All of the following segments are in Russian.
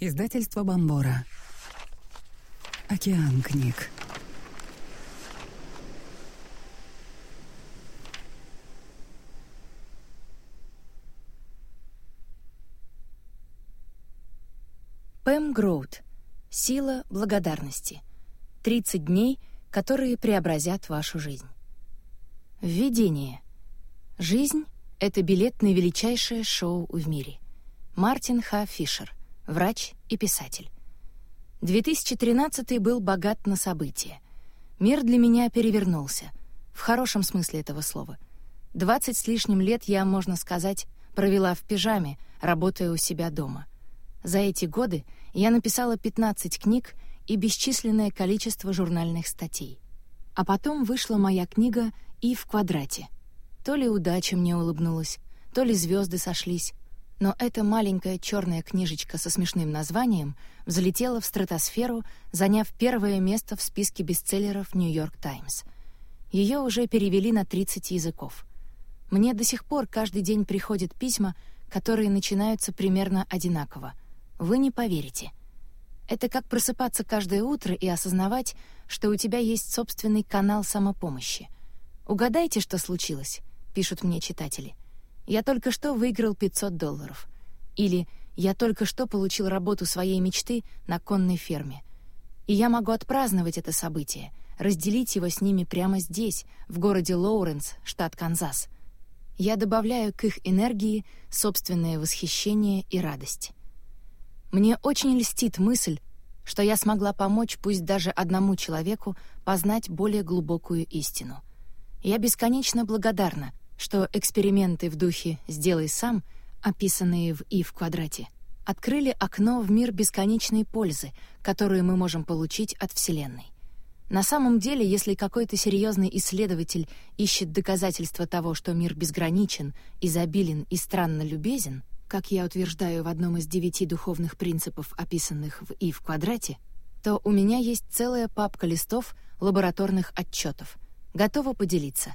Издательство Бомбора. Океан книг. Пэм Гроуд. Сила благодарности. 30 дней, которые преобразят вашу жизнь. Введение. Жизнь — это билет на величайшее шоу в мире. Мартин Х. Фишер, врач и писатель. 2013 был богат на события. Мир для меня перевернулся. В хорошем смысле этого слова. 20 с лишним лет я, можно сказать, провела в пижаме, работая у себя дома — за эти годы я написала 15 книг и бесчисленное количество журнальных статей. А потом вышла моя книга «И в квадрате». То ли удача мне улыбнулась, то ли звезды сошлись, но эта маленькая черная книжечка со смешным названием взлетела в стратосферу, заняв первое место в списке бестселлеров «Нью-Йорк Таймс». Ее уже перевели на 30 языков. Мне до сих пор каждый день приходят письма, которые начинаются примерно одинаково — вы не поверите. Это как просыпаться каждое утро и осознавать, что у тебя есть собственный канал самопомощи. «Угадайте, что случилось», — пишут мне читатели. «Я только что выиграл 500 долларов». Или «Я только что получил работу своей мечты на конной ферме». И я могу отпраздновать это событие, разделить его с ними прямо здесь, в городе Лоуренс, штат Канзас. Я добавляю к их энергии собственное восхищение и радость. Мне очень льстит мысль, что я смогла помочь пусть даже одному человеку познать более глубокую истину. Я бесконечно благодарна, что эксперименты в духе «сделай сам», описанные в «и» в квадрате, открыли окно в мир бесконечной пользы, которую мы можем получить от Вселенной. На самом деле, если какой-то серьезный исследователь ищет доказательства того, что мир безграничен, изобилен и странно любезен — как я утверждаю в одном из девяти духовных принципов, описанных в «И в квадрате», то у меня есть целая папка листов лабораторных отчетов. Готова поделиться.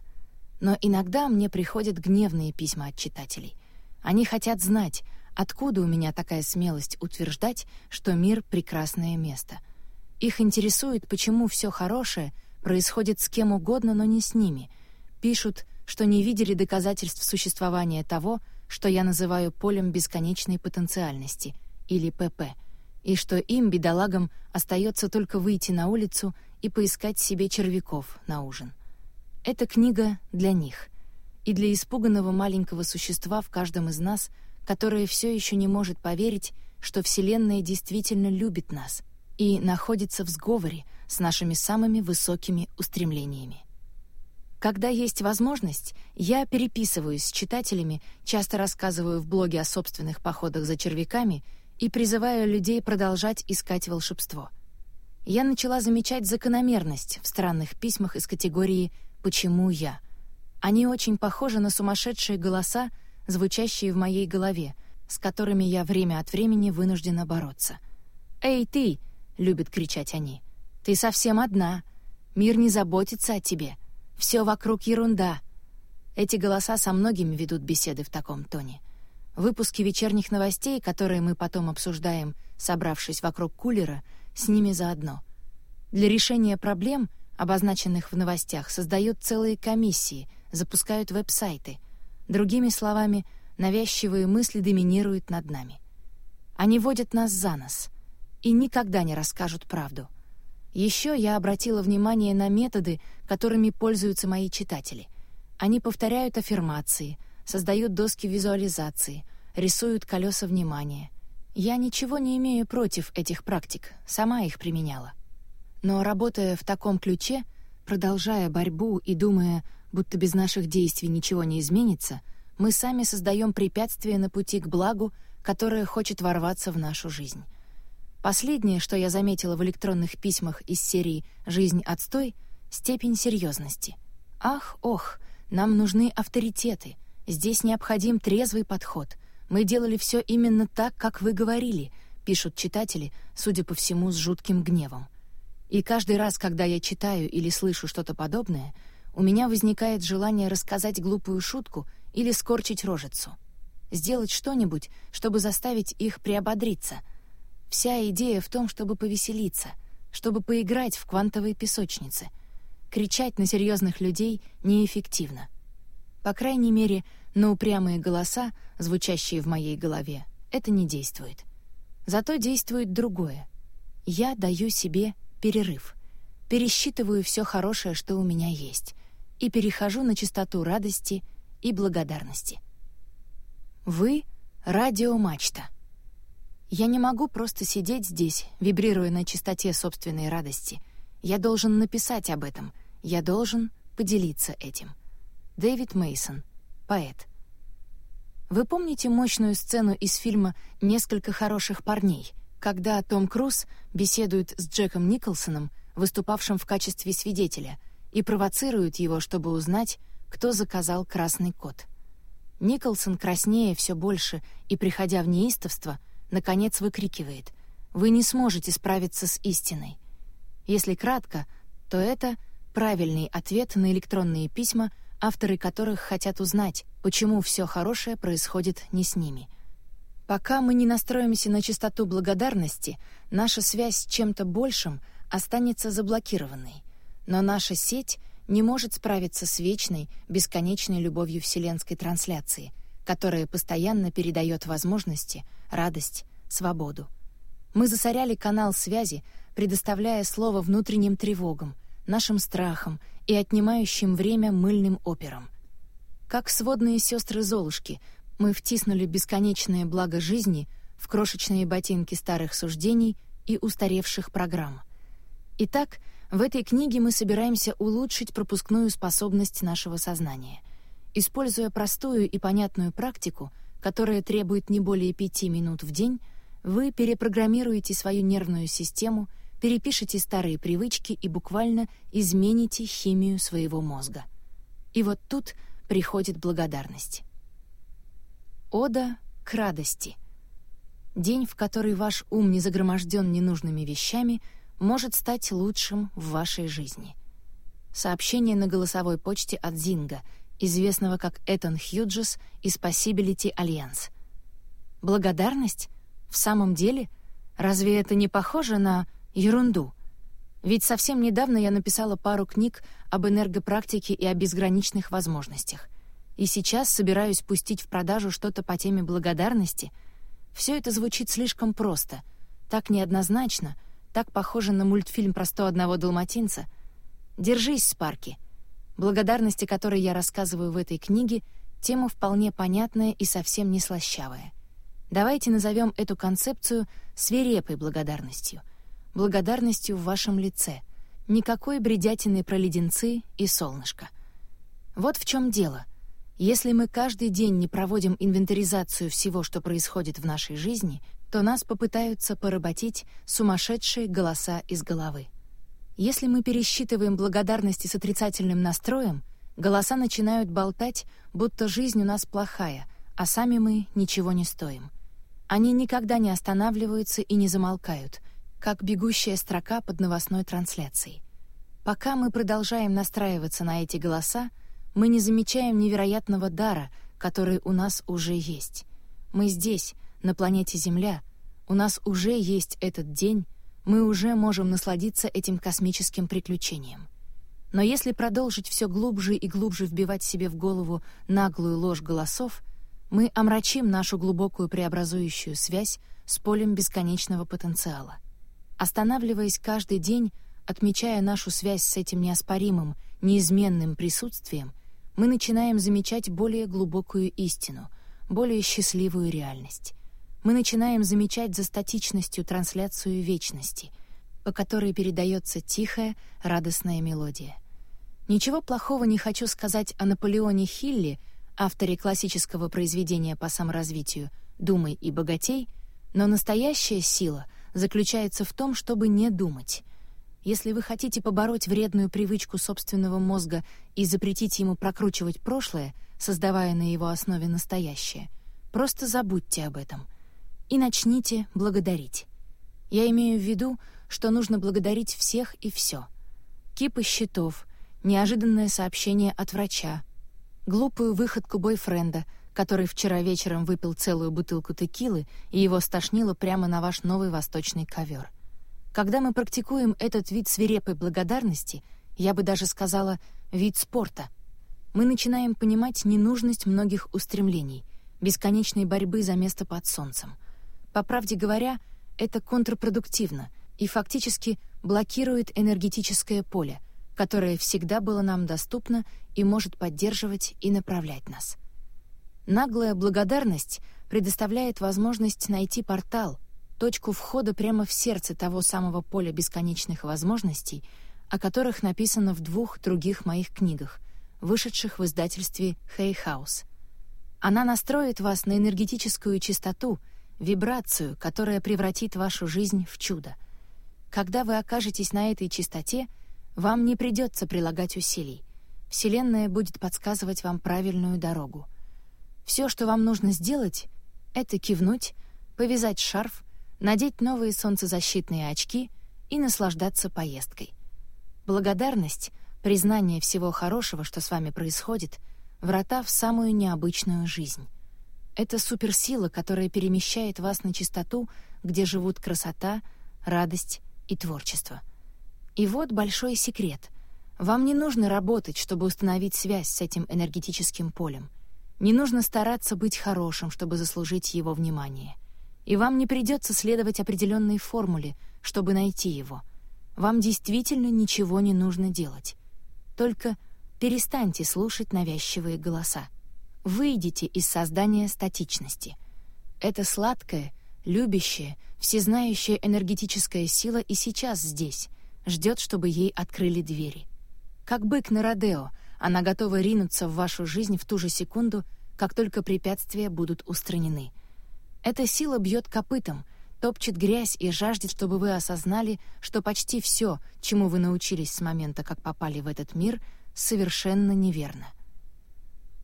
Но иногда мне приходят гневные письма от читателей. Они хотят знать, откуда у меня такая смелость утверждать, что мир — прекрасное место. Их интересует, почему все хорошее происходит с кем угодно, но не с ними. Пишут, что не видели доказательств существования того, что я называю полем бесконечной потенциальности, или ПП, и что им, бедолагам, остается только выйти на улицу и поискать себе червяков на ужин. Эта книга для них и для испуганного маленького существа в каждом из нас, которое все еще не может поверить, что Вселенная действительно любит нас и находится в сговоре с нашими самыми высокими устремлениями. Когда есть возможность, я переписываюсь с читателями, часто рассказываю в блоге о собственных походах за червяками и призываю людей продолжать искать волшебство. Я начала замечать закономерность в странных письмах из категории «Почему я?». Они очень похожи на сумасшедшие голоса, звучащие в моей голове, с которыми я время от времени вынуждена бороться. «Эй, ты!» — любят кричать они. «Ты совсем одна. Мир не заботится о тебе». Все вокруг ерунда. Эти голоса со многими ведут беседы в таком тоне. Выпуски вечерних новостей, которые мы потом обсуждаем, собравшись вокруг кулера, с ними заодно. Для решения проблем, обозначенных в новостях, создают целые комиссии, запускают веб-сайты. Другими словами, навязчивые мысли доминируют над нами. Они водят нас за нос и никогда не расскажут правду. Еще я обратила внимание на методы, которыми пользуются мои читатели. Они повторяют аффирмации, создают доски визуализации, рисуют колеса внимания. Я ничего не имею против этих практик, сама их применяла. Но работая в таком ключе, продолжая борьбу и думая, будто без наших действий ничего не изменится, мы сами создаем препятствия на пути к благу, которое хочет ворваться в нашу жизнь. Последнее, что я заметила в электронных письмах из серии «Жизнь отстой» — степень серьезности. Ах, ох, нам нужны авторитеты. Здесь необходим трезвый подход. Мы делали все именно так, как вы говорили, пишут читатели, судя по всему, с жутким гневом. И каждый раз, когда я читаю или слышу что-то подобное, у меня возникает желание рассказать глупую шутку или скорчить рожицу. Сделать что-нибудь, чтобы заставить их приободриться — Вся идея в том, чтобы повеселиться, чтобы поиграть в квантовой песочнице. Кричать на серьезных людей неэффективно. По крайней мере, на упрямые голоса, звучащие в моей голове, это не действует. Зато действует другое. Я даю себе перерыв, пересчитываю все хорошее, что у меня есть, и перехожу на частоту радости и благодарности. Вы — радиомачта. Я не могу просто сидеть здесь, вибрируя на частоте собственной радости. Я должен написать об этом. Я должен поделиться этим. Дэвид Мейсон, поэт. Вы помните мощную сцену из фильма «Несколько хороших парней», когда Том Круз беседует с Джеком Николсоном, выступавшим в качестве свидетеля, и провоцирует его, чтобы узнать, кто заказал красный кот. Николсон, краснее все больше и приходя в неистовство, — наконец выкрикивает «Вы не сможете справиться с истиной». Если кратко, то это правильный ответ на электронные письма, авторы которых хотят узнать, почему все хорошее происходит не с ними. Пока мы не настроимся на частоту благодарности, наша связь с чем-то большим останется заблокированной. Но наша сеть не может справиться с вечной, бесконечной любовью вселенской трансляции, которая постоянно передает возможности — радость, свободу. Мы засоряли канал связи, предоставляя слово внутренним тревогам, нашим страхам и отнимающим время мыльным операм. Как сводные сестры Золушки, мы втиснули бесконечное благо жизни в крошечные ботинки старых суждений и устаревших программ. Итак, в этой книге мы собираемся улучшить пропускную способность нашего сознания. Используя простую и понятную практику — которое требует не более пяти минут в день, вы перепрограммируете свою нервную систему, перепишете старые привычки и буквально измените химию своего мозга. И вот тут приходит благодарность. Ода к радости. День, в который ваш ум не загроможден ненужными вещами, может стать лучшим в вашей жизни. Сообщение на голосовой почте от Зинга — известного как Этон Хьюджес из Possibility Alliance. Благодарность? В самом деле? Разве это не похоже на ерунду? Ведь совсем недавно я написала пару книг об энергопрактике и о безграничных возможностях. И сейчас собираюсь пустить в продажу что-то по теме благодарности. Все это звучит слишком просто, так неоднозначно, так похоже на мультфильм про 101 далматинца. Держись, Спарки — благодарности которой я рассказываю в этой книге, тема вполне понятная и совсем не слащавая. Давайте назовем эту концепцию свирепой благодарностью. Благодарностью в вашем лице. Никакой бредятины про леденцы и солнышко. Вот в чем дело. Если мы каждый день не проводим инвентаризацию всего, что происходит в нашей жизни, то нас попытаются поработить сумасшедшие голоса из головы. Если мы пересчитываем благодарности с отрицательным настроем, голоса начинают болтать, будто жизнь у нас плохая, а сами мы ничего не стоим. Они никогда не останавливаются и не замолкают, как бегущая строка под новостной трансляцией. Пока мы продолжаем настраиваться на эти голоса, мы не замечаем невероятного дара, который у нас уже есть. Мы здесь, на планете Земля, у нас уже есть этот день, мы уже можем насладиться этим космическим приключением. Но если продолжить все глубже и глубже вбивать себе в голову наглую ложь голосов, мы омрачим нашу глубокую преобразующую связь с полем бесконечного потенциала. Останавливаясь каждый день, отмечая нашу связь с этим неоспоримым, неизменным присутствием, мы начинаем замечать более глубокую истину, более счастливую реальность мы начинаем замечать за статичностью трансляцию вечности, по которой передается тихая, радостная мелодия. Ничего плохого не хочу сказать о Наполеоне Хилли, авторе классического произведения по саморазвитию «Думай и богатей», но настоящая сила заключается в том, чтобы не думать. Если вы хотите побороть вредную привычку собственного мозга и запретить ему прокручивать прошлое, создавая на его основе настоящее, просто забудьте об этом — и начните благодарить. Я имею в виду, что нужно благодарить всех и все. Кипы счетов, неожиданное сообщение от врача, глупую выходку бойфренда, который вчера вечером выпил целую бутылку текилы и его стошнило прямо на ваш новый восточный ковер. Когда мы практикуем этот вид свирепой благодарности, я бы даже сказала «вид спорта», мы начинаем понимать ненужность многих устремлений, бесконечной борьбы за место под солнцем. По правде говоря, это контрпродуктивно и фактически блокирует энергетическое поле, которое всегда было нам доступно и может поддерживать и направлять нас. Наглая благодарность предоставляет возможность найти портал, точку входа прямо в сердце того самого поля бесконечных возможностей, о которых написано в двух других моих книгах, вышедших в издательстве «Хей Хаус». Она настроит вас на энергетическую чистоту, вибрацию, которая превратит вашу жизнь в чудо. Когда вы окажетесь на этой чистоте, вам не придется прилагать усилий. Вселенная будет подсказывать вам правильную дорогу. Все, что вам нужно сделать, это кивнуть, повязать шарф, надеть новые солнцезащитные очки и наслаждаться поездкой. Благодарность — признание всего хорошего, что с вами происходит, врата в самую необычную жизнь. Это суперсила, которая перемещает вас на чистоту, где живут красота, радость и творчество. И вот большой секрет. Вам не нужно работать, чтобы установить связь с этим энергетическим полем. Не нужно стараться быть хорошим, чтобы заслужить его внимание. И вам не придется следовать определенной формуле, чтобы найти его. Вам действительно ничего не нужно делать. Только перестаньте слушать навязчивые голоса. Выйдите из создания статичности. Это сладкая, любящая, всезнающая энергетическая сила и сейчас здесь, ждет, чтобы ей открыли двери. Как бык на Родео, она готова ринуться в вашу жизнь в ту же секунду, как только препятствия будут устранены. Эта сила бьет копытом, топчет грязь и жаждет, чтобы вы осознали, что почти все, чему вы научились с момента, как попали в этот мир, совершенно неверно.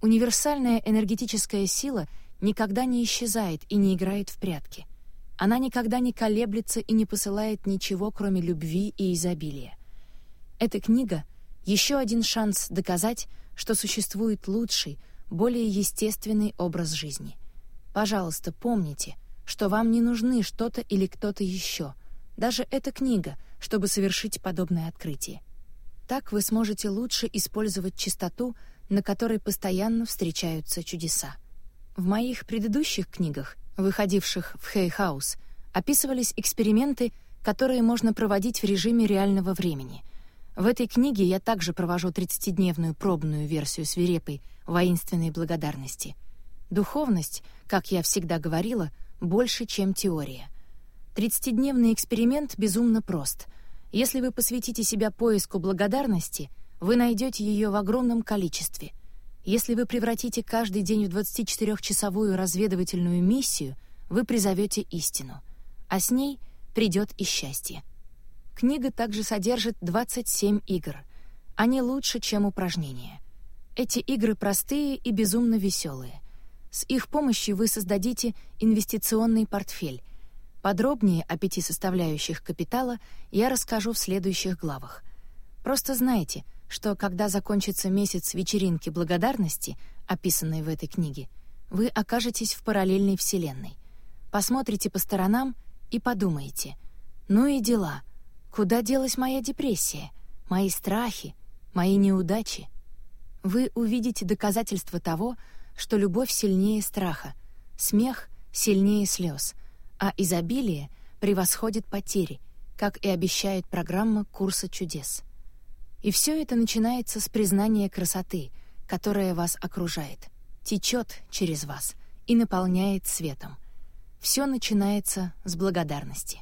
Универсальная энергетическая сила никогда не исчезает и не играет в прятки. Она никогда не колеблется и не посылает ничего, кроме любви и изобилия. Эта книга — еще один шанс доказать, что существует лучший, более естественный образ жизни. Пожалуйста, помните — что вам не нужны что-то или кто-то еще, даже эта книга, чтобы совершить подобное открытие. Так вы сможете лучше использовать чистоту, на которой постоянно встречаются чудеса. В моих предыдущих книгах, выходивших в Хей Хаус, описывались эксперименты, которые можно проводить в режиме реального времени. В этой книге я также провожу 30-дневную пробную версию свирепой, воинственной благодарности. Духовность, как я всегда говорила, — больше, чем теория. Тридцатидневный эксперимент безумно прост. Если вы посвятите себя поиску благодарности, вы найдете ее в огромном количестве. Если вы превратите каждый день в 24-часовую разведывательную миссию, вы призовете истину, а с ней придет и счастье. Книга также содержит 27 игр. Они лучше, чем упражнения. Эти игры простые и безумно веселые — с их помощью вы создадите инвестиционный портфель. Подробнее о пяти составляющих капитала я расскажу в следующих главах. Просто знайте, что когда закончится месяц вечеринки благодарности, описанной в этой книге, вы окажетесь в параллельной вселенной. Посмотрите по сторонам и подумайте. Ну и дела. Куда делась моя депрессия? Мои страхи? Мои неудачи? Вы увидите доказательства того, что любовь сильнее страха, смех сильнее слез, а изобилие превосходит потери, как и обещает программа курса чудес. И все это начинается с признания красоты, которая вас окружает, течет через вас и наполняет светом. Все начинается с благодарности.